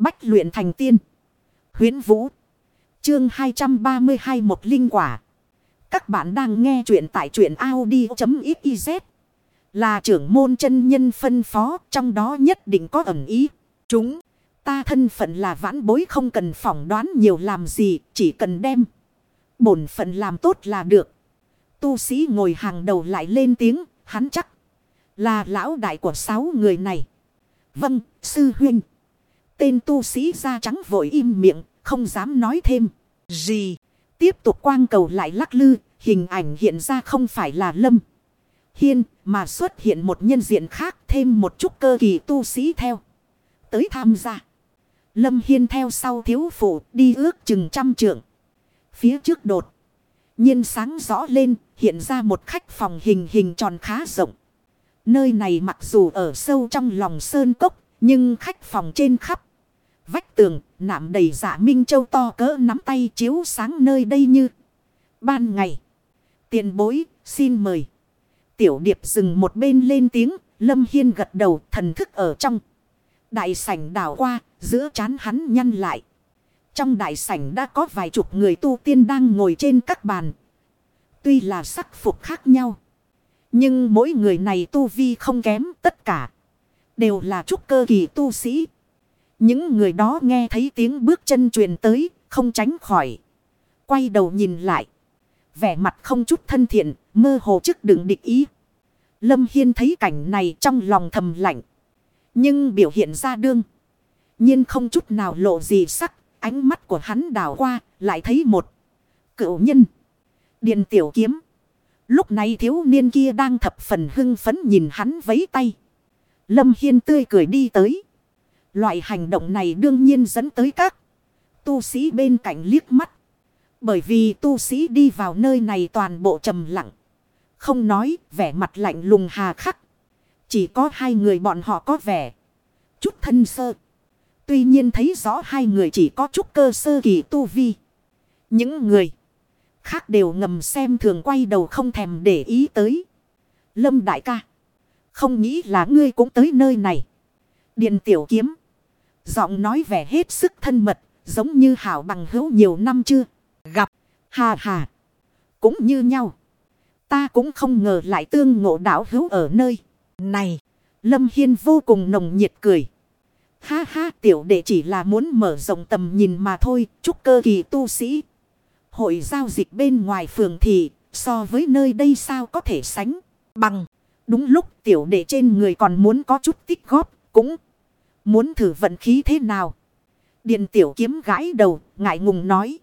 Bách luyện thành tiên. Huyến Vũ. Chương 232 một linh quả. Các bạn đang nghe truyện tại truyện Audi.xyz. Là trưởng môn chân nhân phân phó trong đó nhất định có ẩn ý. Chúng. Ta thân phận là vãn bối không cần phỏng đoán nhiều làm gì. Chỉ cần đem. Bổn phận làm tốt là được. Tu sĩ ngồi hàng đầu lại lên tiếng. Hắn chắc. Là lão đại của sáu người này. Vâng, sư huynh. Tên tu sĩ da trắng vội im miệng, không dám nói thêm. Gì? Tiếp tục quang cầu lại lắc lư, hình ảnh hiện ra không phải là lâm. Hiên, mà xuất hiện một nhân diện khác thêm một chút cơ kỳ tu sĩ theo. Tới tham gia. Lâm Hiên theo sau thiếu phụ đi ước chừng trăm trượng. Phía trước đột. nhiên sáng rõ lên hiện ra một khách phòng hình hình tròn khá rộng. Nơi này mặc dù ở sâu trong lòng sơn cốc nhưng khách phòng trên khắp. Tường, nạm đầy dạ minh châu to cỡ nắm tay chiếu sáng nơi đây như. Ban ngày. Tiền bối, xin mời. Tiểu điệp dừng một bên lên tiếng, Lâm Hiên gật đầu thần thức ở trong. Đại sảnh đảo qua, giữa chán hắn nhăn lại. Trong đại sảnh đã có vài chục người tu tiên đang ngồi trên các bàn. Tuy là sắc phục khác nhau. Nhưng mỗi người này tu vi không kém tất cả. Đều là trúc cơ kỳ tu sĩ. Những người đó nghe thấy tiếng bước chân truyền tới, không tránh khỏi. Quay đầu nhìn lại. Vẻ mặt không chút thân thiện, mơ hồ chức đựng địch ý. Lâm Hiên thấy cảnh này trong lòng thầm lạnh. Nhưng biểu hiện ra đương. nhiên không chút nào lộ gì sắc. Ánh mắt của hắn đảo qua, lại thấy một cựu nhân. Điện tiểu kiếm. Lúc này thiếu niên kia đang thập phần hưng phấn nhìn hắn vấy tay. Lâm Hiên tươi cười đi tới. Loại hành động này đương nhiên dẫn tới các tu sĩ bên cạnh liếc mắt. Bởi vì tu sĩ đi vào nơi này toàn bộ trầm lặng. Không nói, vẻ mặt lạnh lùng hà khắc. Chỉ có hai người bọn họ có vẻ. Chút thân sơ. Tuy nhiên thấy rõ hai người chỉ có chút cơ sơ kỳ tu vi. Những người khác đều ngầm xem thường quay đầu không thèm để ý tới. Lâm đại ca. Không nghĩ là ngươi cũng tới nơi này. Điện tiểu kiếm. Giọng nói vẻ hết sức thân mật. Giống như hảo bằng hữu nhiều năm chưa. Gặp. Hà hà. Cũng như nhau. Ta cũng không ngờ lại tương ngộ đảo hữu ở nơi. Này. Lâm Hiên vô cùng nồng nhiệt cười. Ha ha, tiểu đệ chỉ là muốn mở rộng tầm nhìn mà thôi. Chúc cơ kỳ tu sĩ. Hội giao dịch bên ngoài phường thì, so với nơi đây sao có thể sánh bằng. Đúng lúc tiểu đệ trên người còn muốn có chút tích góp, cũng muốn thử vận khí thế nào. Điện tiểu kiếm gãi đầu ngại ngùng nói.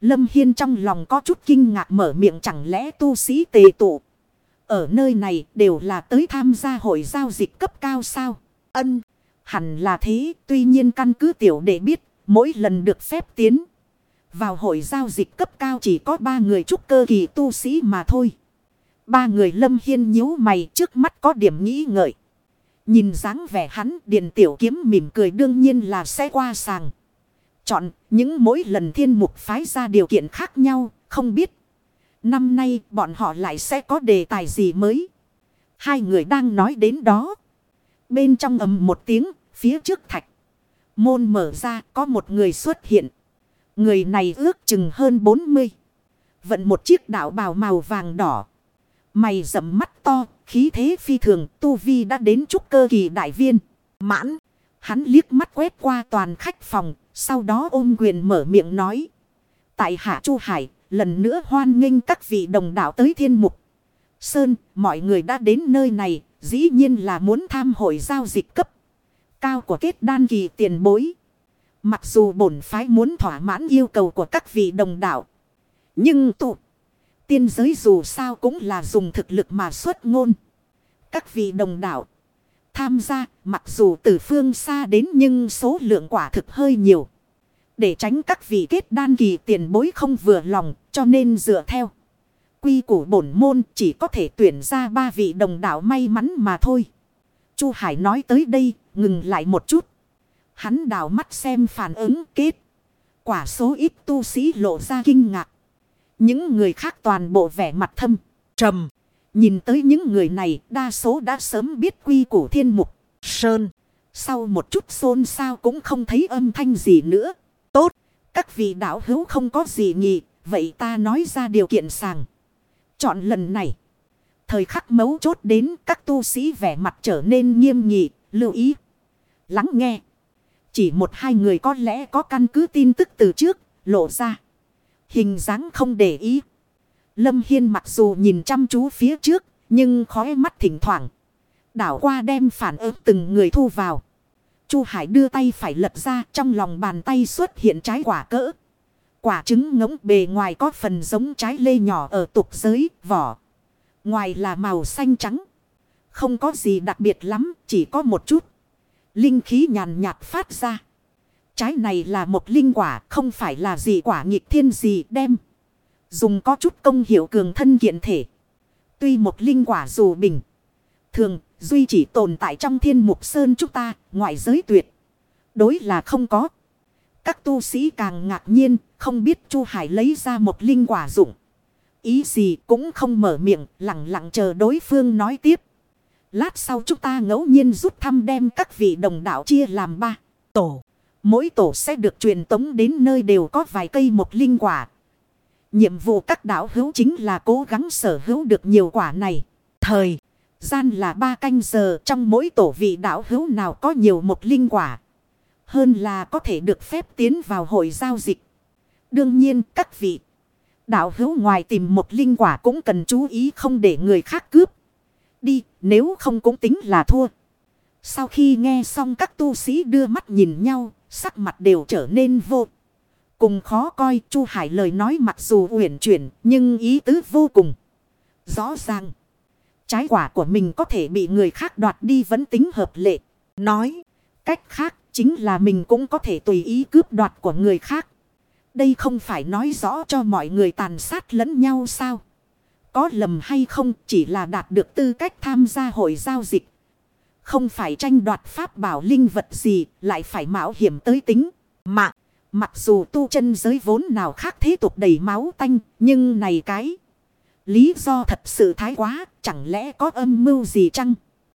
Lâm Hiên trong lòng có chút kinh ngạc mở miệng chẳng lẽ tu sĩ tề tụ. Ở nơi này đều là tới tham gia hội giao dịch cấp cao sao? Ân, hẳn là thế. Tuy nhiên căn cứ tiểu đệ biết mỗi lần được phép tiến. Vào hội giao dịch cấp cao chỉ có ba người trúc cơ kỳ tu sĩ mà thôi. Ba người lâm hiên nhíu mày trước mắt có điểm nghĩ ngợi. Nhìn dáng vẻ hắn điện tiểu kiếm mỉm cười đương nhiên là sẽ qua sàng. Chọn những mỗi lần thiên mục phái ra điều kiện khác nhau, không biết. Năm nay bọn họ lại sẽ có đề tài gì mới. Hai người đang nói đến đó. Bên trong ầm một tiếng, phía trước thạch. Môn mở ra có một người xuất hiện. Người này ước chừng hơn 40. Vận một chiếc đạo bào màu vàng đỏ. Mày rậm mắt to, khí thế phi thường, tu vi đã đến trúc cơ kỳ đại viên. Mãn, hắn liếc mắt quét qua toàn khách phòng, sau đó ôm quyền mở miệng nói. Tại hạ Chu Hải, lần nữa hoan nghênh các vị đồng đạo tới thiên mục. Sơn, mọi người đã đến nơi này, dĩ nhiên là muốn tham hội giao dịch cấp cao của kết đan kỳ tiền bối. Mặc dù bổn phái muốn thỏa mãn yêu cầu của các vị đồng đạo. Nhưng tụ. Tiên giới dù sao cũng là dùng thực lực mà xuất ngôn. Các vị đồng đạo. Tham gia, mặc dù từ phương xa đến nhưng số lượng quả thực hơi nhiều. Để tránh các vị kết đan kỳ tiền bối không vừa lòng, cho nên dựa theo. Quy củ bổn môn chỉ có thể tuyển ra ba vị đồng đạo may mắn mà thôi. Chu Hải nói tới đây, ngừng lại một chút. Hắn đào mắt xem phản ứng kết. Quả số ít tu sĩ lộ ra kinh ngạc. Những người khác toàn bộ vẻ mặt thâm, trầm. Nhìn tới những người này đa số đã sớm biết quy củ thiên mục, sơn. Sau một chút xôn xao cũng không thấy âm thanh gì nữa. Tốt, các vị đạo hữu không có gì nhỉ, vậy ta nói ra điều kiện sàng. Chọn lần này. Thời khắc mấu chốt đến các tu sĩ vẻ mặt trở nên nghiêm nghị, lưu ý. Lắng nghe. Chỉ một hai người có lẽ có căn cứ tin tức từ trước, lộ ra. Hình dáng không để ý. Lâm Hiên mặc dù nhìn chăm chú phía trước, nhưng khói mắt thỉnh thoảng. Đảo qua đem phản ứng từng người thu vào. Chu Hải đưa tay phải lật ra trong lòng bàn tay xuất hiện trái quả cỡ. Quả trứng ngỗng bề ngoài có phần giống trái lê nhỏ ở tục giới, vỏ. Ngoài là màu xanh trắng. Không có gì đặc biệt lắm, chỉ có một chút. Linh khí nhàn nhạt phát ra. Trái này là một linh quả, không phải là gì quả nghịch thiên gì đem. Dùng có chút công hiệu cường thân kiện thể. Tuy một linh quả dù bình. Thường, duy chỉ tồn tại trong thiên mục sơn chúng ta, ngoại giới tuyệt. Đối là không có. Các tu sĩ càng ngạc nhiên, không biết Chu Hải lấy ra một linh quả dụng. Ý gì cũng không mở miệng, lặng lặng chờ đối phương nói tiếp. Lát sau chúng ta ngẫu nhiên rút thăm đem các vị đồng đạo chia làm ba tổ. Mỗi tổ sẽ được truyền tống đến nơi đều có vài cây một linh quả. Nhiệm vụ các đảo hữu chính là cố gắng sở hữu được nhiều quả này. Thời gian là ba canh giờ, trong mỗi tổ vị đảo hữu nào có nhiều một linh quả. Hơn là có thể được phép tiến vào hội giao dịch. Đương nhiên, các vị đảo hữu ngoài tìm một linh quả cũng cần chú ý không để người khác cướp. Đi, nếu không cũng tính là thua. Sau khi nghe xong các tu sĩ đưa mắt nhìn nhau, sắc mặt đều trở nên vô. Cùng khó coi Chu Hải lời nói mặc dù uyển chuyển nhưng ý tứ vô cùng. Rõ ràng. Trái quả của mình có thể bị người khác đoạt đi vẫn tính hợp lệ. Nói. Cách khác chính là mình cũng có thể tùy ý cướp đoạt của người khác. Đây không phải nói rõ cho mọi người tàn sát lẫn nhau sao. Có lầm hay không chỉ là đạt được tư cách tham gia hội giao dịch. Không phải tranh đoạt pháp bảo linh vật gì lại phải mạo hiểm tới tính. Mạng. Mặc dù tu chân giới vốn nào khác thế tục đầy máu tanh, nhưng này cái. Lý do thật sự thái quá, chẳng lẽ có âm mưu gì chăng?